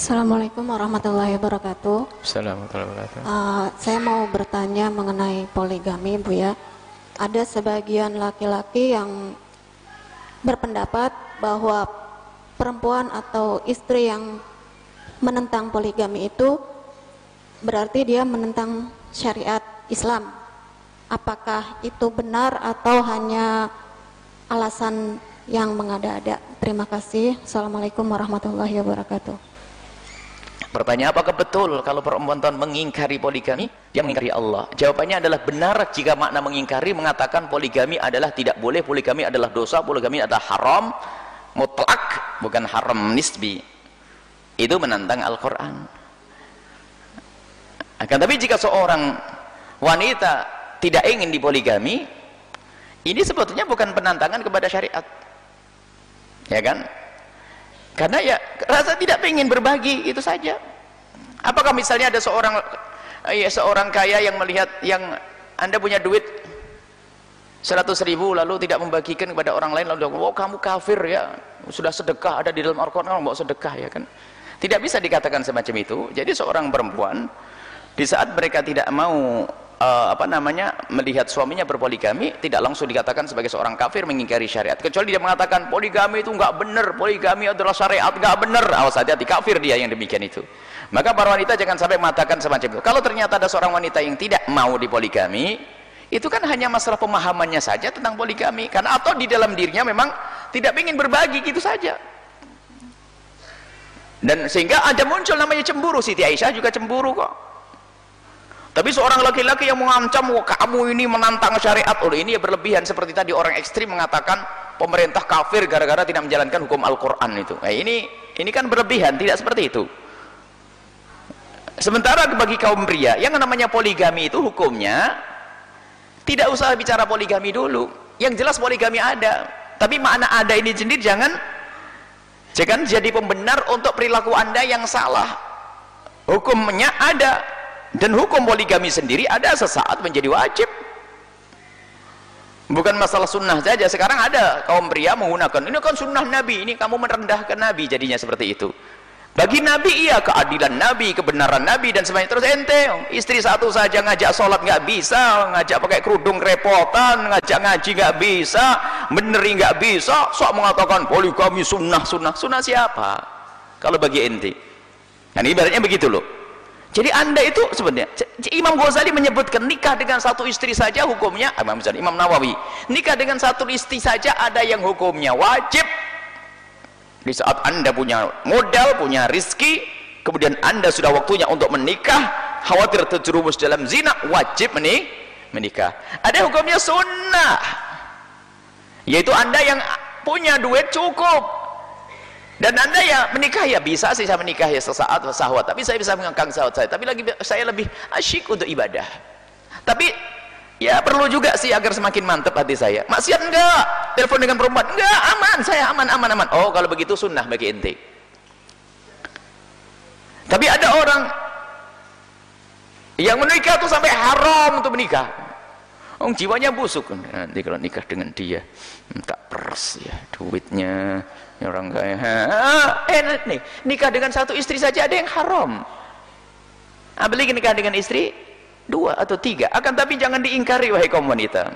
Assalamualaikum warahmatullahi wabarakatuh. Assalamualaikum warahmatullahi wabarakatuh. Uh, saya mau bertanya mengenai poligami, Bu ya. Ada sebagian laki-laki yang berpendapat bahwa perempuan atau istri yang menentang poligami itu berarti dia menentang syariat Islam. Apakah itu benar atau hanya alasan yang mengada-ada? Terima kasih. Assalamualaikum warahmatullahi wabarakatuh. Pertanyaan apakah betul kalau perempuan mengingkari poligami? Dia mengingkari Allah. Jawabannya adalah benar. Jika makna mengingkari mengatakan poligami adalah tidak boleh. Poligami adalah dosa. Poligami adalah haram. Mutlak bukan haram nisbi. Itu menantang Al-Quran. Akan tapi jika seorang wanita tidak ingin dipoligami ini sebetulnya bukan penantangan kepada syariat. Ya kan? Karena ya rasa tidak ingin berbagi itu saja apakah misalnya ada seorang ya seorang kaya yang melihat yang anda punya duit 100 ribu lalu tidak membagikan kepada orang lain lalu oh kamu kafir ya sudah sedekah ada di dalam Al-Quran mau sedekah ya kan? Tidak bisa dikatakan semacam itu. Jadi seorang perempuan di saat mereka tidak mau uh, apa namanya melihat suaminya berpoligami tidak langsung dikatakan sebagai seorang kafir mengingkari syariat. Kecuali dia mengatakan poligami itu enggak benar poligami adalah syariat enggak benar. Awas hati-hati kafir dia yang demikian itu. Maka para wanita jangan sampai mengatakan semacam itu. Kalau ternyata ada seorang wanita yang tidak mau dipoligami itu kan hanya masalah pemahamannya saja tentang poligami. Karena atau di dalam dirinya memang tidak ingin berbagi gitu saja. Dan sehingga ada muncul namanya cemburu. Siti Aisyah juga cemburu kok tapi seorang laki-laki yang mengancam oh, kamu ini menantang syariat. Oh ini ya berlebihan seperti tadi. Orang ekstrim mengatakan pemerintah kafir gara-gara tidak menjalankan hukum Al-Quran itu. Nah, ini ini kan berlebihan tidak seperti itu. Sementara bagi kaum pria yang namanya poligami itu hukumnya tidak usah bicara poligami dulu. Yang jelas poligami ada. Tapi makna ada ini sendiri jangan jangan jadi pembenar untuk perilaku anda yang salah. Hukumnya ada dan hukum poligami sendiri ada sesaat menjadi wajib. Bukan masalah sunnah saja sekarang ada kaum pria menggunakan ini kan sunnah nabi ini kamu merendahkan nabi jadinya seperti itu. Bagi nabi iya keadilan nabi kebenaran nabi dan sebagainya. Terus ente istri satu saja ngajak sholat nggak bisa ngajak pakai kerudung repotan ngajak ngaji nggak bisa beneri nggak bisa sok mengatakan poligami sunnah sunnah. Sunnah siapa? Kalau bagi ente. Nah ibaratnya begitu loh jadi anda itu sebenarnya Imam Ghazali menyebutkan nikah dengan satu istri saja hukumnya Imam Ghazali, Imam Nawawi. Nikah dengan satu istri saja ada yang hukumnya wajib. Di saat anda punya modal punya rizki kemudian anda sudah waktunya untuk menikah khawatir terjerumus dalam zina wajib menik menikah. Ada hukumnya sunnah. Yaitu anda yang punya duit cukup dan anda ya menikah ya bisa sih saya menikah ya sesaat sahwat. Tapi saya bisa mengangkang sahwat saya. Tapi lagi saya lebih asyik untuk ibadah. Tapi ya perlu juga sih agar semakin mantap hati saya. Maksiat enggak. Telepon dengan perempuan enggak. Aman saya aman aman aman. Oh kalau begitu sunnah bagi ente tapi ada orang yang menikah tuh sampai haram untuk menikah. Oh jiwanya busuk. Nanti kalau nikah dengan dia tak pers ya duitnya orang kaya enak nih nikah dengan satu istri saja ada yang haram. Apalagi nikah dengan istri dua atau tiga. Akan tapi jangan diingkari wahai kaum wanita.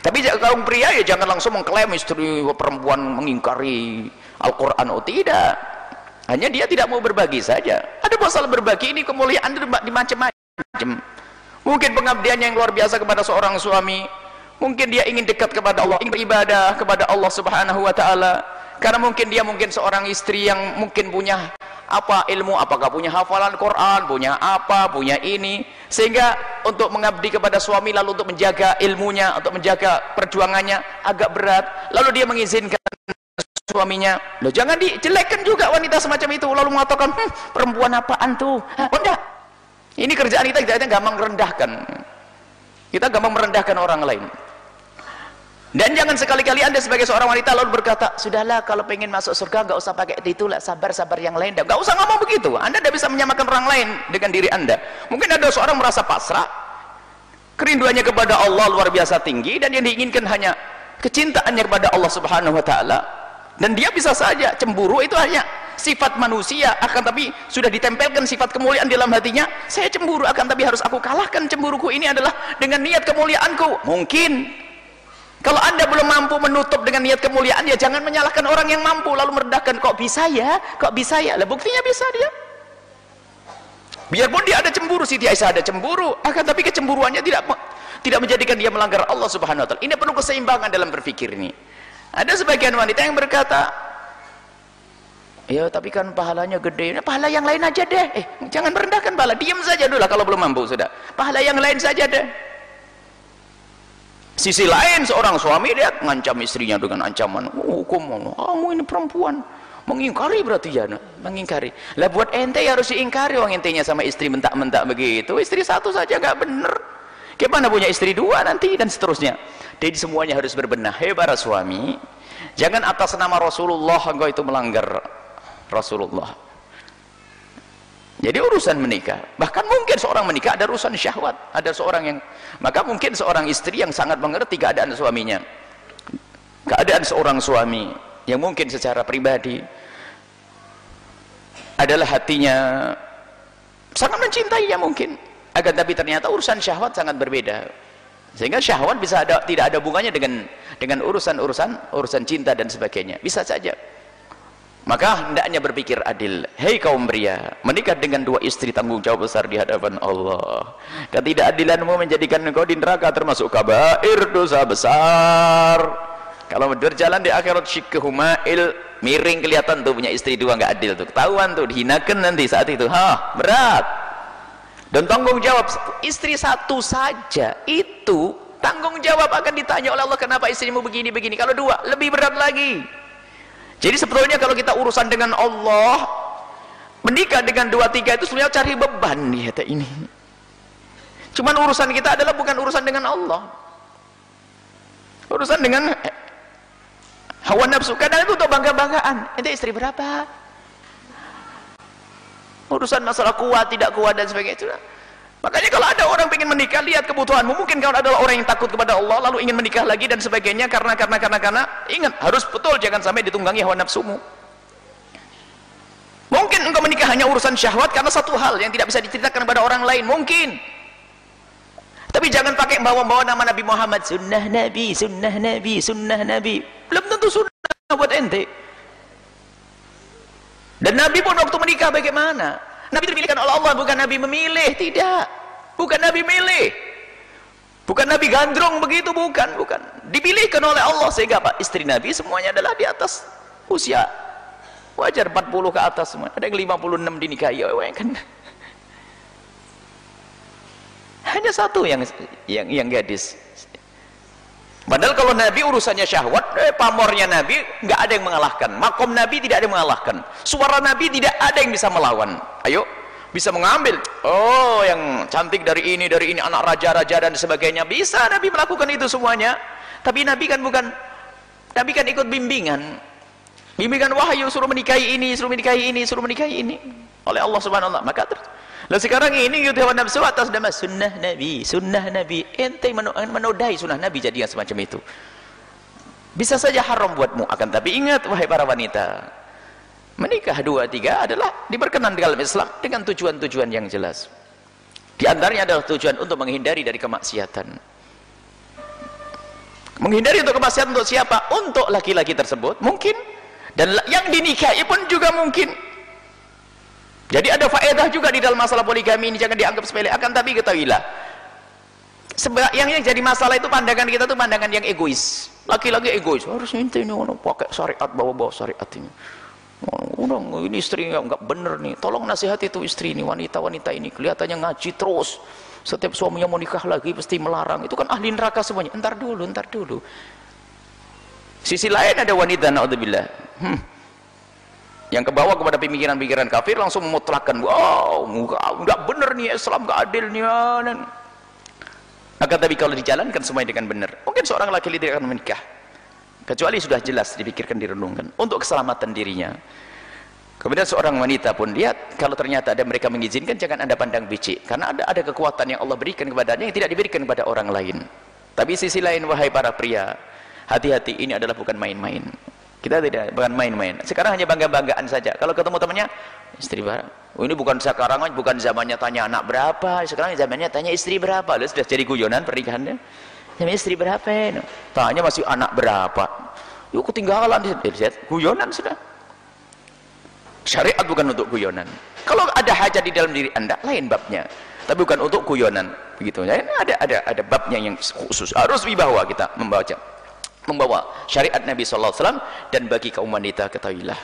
Tapi kaum pria ya jangan langsung mengklaim istri perempuan mengingkari Al-Quran. Oh tidak. Hanya dia tidak mau berbagi saja. Ada masalah berbagi ini kemuliaan di macam-macam. Mungkin pengabdiannya yang luar biasa kepada seorang suami mungkin dia ingin dekat kepada Allah ingin beribadah kepada Allah subhanahu wa ta'ala. Karena mungkin dia mungkin seorang istri yang mungkin punya apa ilmu apakah punya hafalan Quran punya apa punya ini. Sehingga untuk mengabdi kepada suami lalu untuk menjaga ilmunya untuk menjaga perjuangannya agak berat. Lalu dia mengizinkan suaminya loh jangan dijelekkan juga wanita semacam itu. Lalu mengatakan hm, perempuan apaan tuh? Enggak? Ini kerjaan kita kita gampang merendahkan. Kita gampang merendahkan orang lain dan jangan sekali-kali anda sebagai seorang wanita lalu berkata, sudahlah kalau pengen masuk surga nggak usah pakai itu lah, sabar-sabar yang lain. Nggak usah ngomong begitu. Anda tidak bisa menyamakan orang lain dengan diri anda. Mungkin ada seorang merasa pasrah, kerinduannya kepada Allah luar biasa tinggi dan yang diinginkan hanya kecintaannya kepada Allah Subhanahu Wa Taala. Dan dia bisa saja cemburu itu hanya sifat manusia akan tapi sudah ditempelkan sifat kemuliaan dalam hatinya saya cemburu akan tapi harus aku kalahkan cemburuku ini adalah dengan niat kemuliaanku mungkin kalau anda belum mampu menutup dengan niat kemuliaan ya jangan menyalahkan orang yang mampu. Lalu merendahkan kok bisa ya? Kok bisa ya? Lah buktinya bisa dia. Biarpun dia ada cemburu Siti Aisyah ada cemburu. Akan tapi kecemburuannya tidak tidak menjadikan dia melanggar Allah subhanahu wa ta'ala. Ini perlu keseimbangan dalam berpikir ini. Ada sebagian wanita yang berkata ya tapi kan pahalanya gede. Nah, pahala yang lain aja deh. Eh jangan merendahkan pahala. Diam saja dulu kalau belum mampu sudah. Pahala yang lain saja deh sisi lain seorang suami dia ngancam istrinya dengan ancaman. Oh, hukum kamu ini perempuan. Mengingkari berarti ya mengingkari. Lah buat ente ya harus diingkari orang entenya sama istri mentak-mentak begitu. Istri satu saja gak bener. Gimana punya istri dua nanti dan seterusnya? Jadi semuanya harus berbenah. Hei para suami jangan atas nama Rasulullah engkau itu melanggar Rasulullah jadi urusan menikah. Bahkan mungkin seorang menikah ada urusan syahwat. Ada seorang yang maka mungkin seorang istri yang sangat mengerti keadaan suaminya. Keadaan seorang suami yang mungkin secara pribadi adalah hatinya sangat mencintai ya mungkin. Akan tapi ternyata urusan syahwat sangat berbeda. Sehingga syahwat bisa ada tidak ada hubungannya dengan dengan urusan-urusan urusan cinta dan sebagainya. Bisa saja maka hendaknya berpikir adil. Hei kaum pria menikah dengan dua istri tanggung jawab besar di hadapan Allah. Ketidakadilanmu menjadikan engkau di neraka termasuk kabair dosa besar. Kalau berjalan di akhirat syikhumail miring kelihatan tuh punya istri dua nggak adil tuh. Ketahuan tuh dihinakan nanti saat itu. Ha berat. Dan tanggung jawab istri satu saja itu tanggung jawab akan ditanya oleh Allah kenapa istrimu begini begini kalau dua lebih berat lagi jadi sebetulnya kalau kita urusan dengan Allah menikah dengan dua tiga itu sebenarnya cari beban nih kata ini. Cuman urusan kita adalah bukan urusan dengan Allah. Urusan dengan hawa nafsu. Kadang itu untuk bangga-banggaan. Ente istri berapa? Urusan masalah kuat tidak kuat dan sebagainya. Itu makanya kalau ada orang ingin menikah lihat kebutuhanmu. Mungkin kau adalah orang yang takut kepada Allah lalu ingin menikah lagi dan sebagainya karena karena karena karena. Ingat harus betul jangan sampai ditunggangi hawa nafsumu. Mungkin engkau menikah hanya urusan syahwat karena satu hal yang tidak bisa diceritakan kepada orang lain. Mungkin. Tapi jangan pakai bawa-bawa nama Nabi Muhammad. Sunnah Nabi sunnah Nabi sunnah Nabi. Belum tentu sunnah buat ente. Dan Nabi pun waktu menikah bagaimana? Nabi terpilihkan oleh Allah, bukan Nabi memilih, tidak. Bukan Nabi milih. Bukan Nabi gandrung begitu, bukan, bukan. Dipilihkan oleh Allah sehingga Pak istri Nabi semuanya adalah di atas usia wajar 40 ke atas semua. Ada yang 56 dinikahi, ya kan. Hanya satu yang yang yang gadis Padahal kalau Nabi urusannya syahwat, eh, pamornya Nabi nggak ada yang mengalahkan. Makom Nabi tidak ada yang mengalahkan. Suara Nabi tidak ada yang bisa melawan. Ayo, bisa mengambil. Oh, yang cantik dari ini, dari ini, anak raja-raja dan sebagainya. Bisa Nabi melakukan itu semuanya. Tapi Nabi kan bukan, Nabi kan ikut bimbingan. Bimbingan wahyu suruh menikahi ini, suruh menikahi ini, suruh menikahi ini. Oleh Allah subhanahu wa ta'ala. Maka terus. Lah sekarang ini gitu hawa nafsu atas nama sunnah Nabi, sunnah Nabi. Ente menodai sunnah Nabi jadi yang semacam itu. Bisa saja haram buatmu akan tapi ingat wahai para wanita. Menikah dua tiga adalah diperkenan dalam Islam dengan tujuan-tujuan yang jelas. Di antaranya adalah tujuan untuk menghindari dari kemaksiatan. Menghindari untuk kemaksiatan untuk siapa? Untuk laki-laki tersebut mungkin dan yang dinikahi pun juga mungkin jadi ada faedah juga di dalam masalah poligami ini jangan dianggap sepele. Akan tapi ketahuilah. Sebab yang, yang jadi masalah itu pandangan kita itu pandangan yang egois. Laki-laki egois. Harusnya ini ini pakai syariat bawa-bawa syariat ini. Udah ini istri yang enggak bener nih. Tolong nasihat itu istri ini wanita-wanita ini kelihatannya ngaji terus. Setiap suaminya mau nikah lagi pasti melarang. Itu kan ahli neraka semuanya. Entar dulu, entar dulu. Sisi lain ada wanita naudzubillah. Hmm yang kebawa kepada pemikiran-pemikiran kafir langsung memutlakkan wow enggak benar nih Islam enggak adil nih dan akan tapi kalau dijalankan semuanya dengan benar mungkin seorang laki-laki tidak akan menikah. Kecuali sudah jelas dipikirkan direnungkan untuk keselamatan dirinya. Kemudian seorang wanita pun lihat kalau ternyata ada mereka mengizinkan jangan anda pandang biji. Karena ada ada kekuatan yang Allah berikan kepadanya yang tidak diberikan kepada orang lain. Tapi sisi lain wahai para pria hati-hati ini adalah bukan main-main kita tidak bukan main-main sekarang hanya bangga-banggaan saja kalau ketemu temannya istri berapa oh, ini bukan sekarang bukan zamannya tanya anak berapa sekarang zamannya tanya istri berapa Lalu sudah jadi guyonan pernikahannya Namanya istri berapa ya? Tanya masih anak berapa? Yuk ketinggalan lihat guyonan sudah. Syariat bukan untuk guyonan. Kalau ada hajat di dalam diri Anda, lain babnya. Tapi bukan untuk guyonan, begitu. Ya, ada ada ada babnya yang khusus. Harus dibawa kita membaca membawa syariat Nabi sallallahu alaihi wasallam dan bagi kaum wanita ketahuilah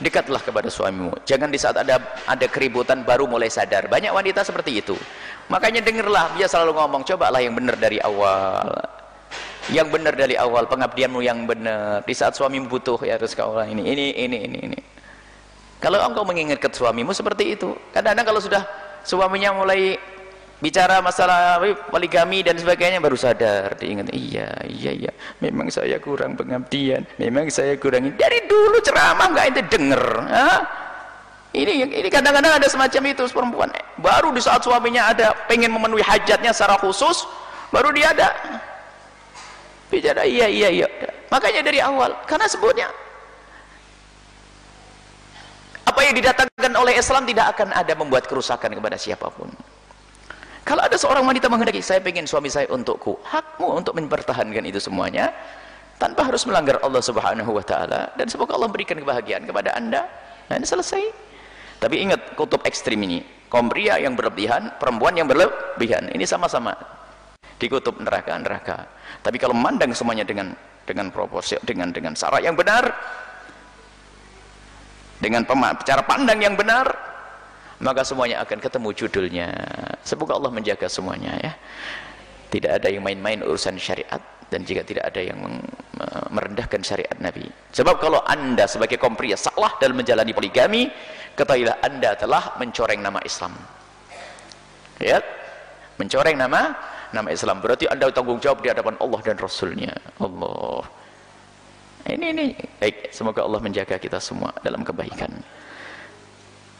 dekatlah kepada suamimu. Jangan di saat ada ada keributan baru mulai sadar. Banyak wanita seperti itu. Makanya dengarlah dia selalu ngomong cobalah yang benar dari awal. Yang benar dari awal pengabdianmu yang benar. Di saat suamimu butuh ya harus kau ini ini ini ini ini. Kalau engkau mengingatkan suamimu seperti itu kadang-kadang kalau sudah suaminya mulai bicara masalah poligami dan sebagainya baru sadar diingat iya iya iya memang saya kurang pengabdian memang saya kurang dari dulu ceramah nggak itu denger ini ini kadang-kadang ada semacam itu perempuan. Baru di saat suaminya ada pengen memenuhi hajatnya secara khusus baru dia ada. Bicara iya iya iya. Makanya dari awal karena sebutnya apa yang didatangkan oleh Islam tidak akan ada membuat kerusakan kepada siapa pun kalau ada seorang wanita menghendaki, saya ingin suami saya untukku. Hakmu untuk mempertahankan itu semuanya. Tanpa harus melanggar Allah subhanahu wa ta'ala. Dan semoga Allah berikan kebahagiaan kepada anda. Nah ini selesai. Tapi ingat kutub ekstrim ini. Kaum pria yang berlebihan, perempuan yang berlebihan. Ini sama-sama. Di kutub neraka-neraka. Tapi kalau memandang semuanya dengan dengan proporsi, dengan dengan syarat yang benar, dengan cara pandang yang benar, maka semuanya akan ketemu judulnya. Semoga Allah menjaga semuanya ya. Tidak ada yang main-main urusan syariat dan jika tidak ada yang merendahkan syariat Nabi. Sebab kalau anda sebagai kaum pria salah dalam menjalani poligami ketahuilah anda telah mencoreng nama Islam. Ya? Mencoreng nama nama Islam. Berarti anda tanggung jawab di hadapan Allah dan Rasulnya. Allah. Ini ini. Baik semoga Allah menjaga kita semua dalam kebaikan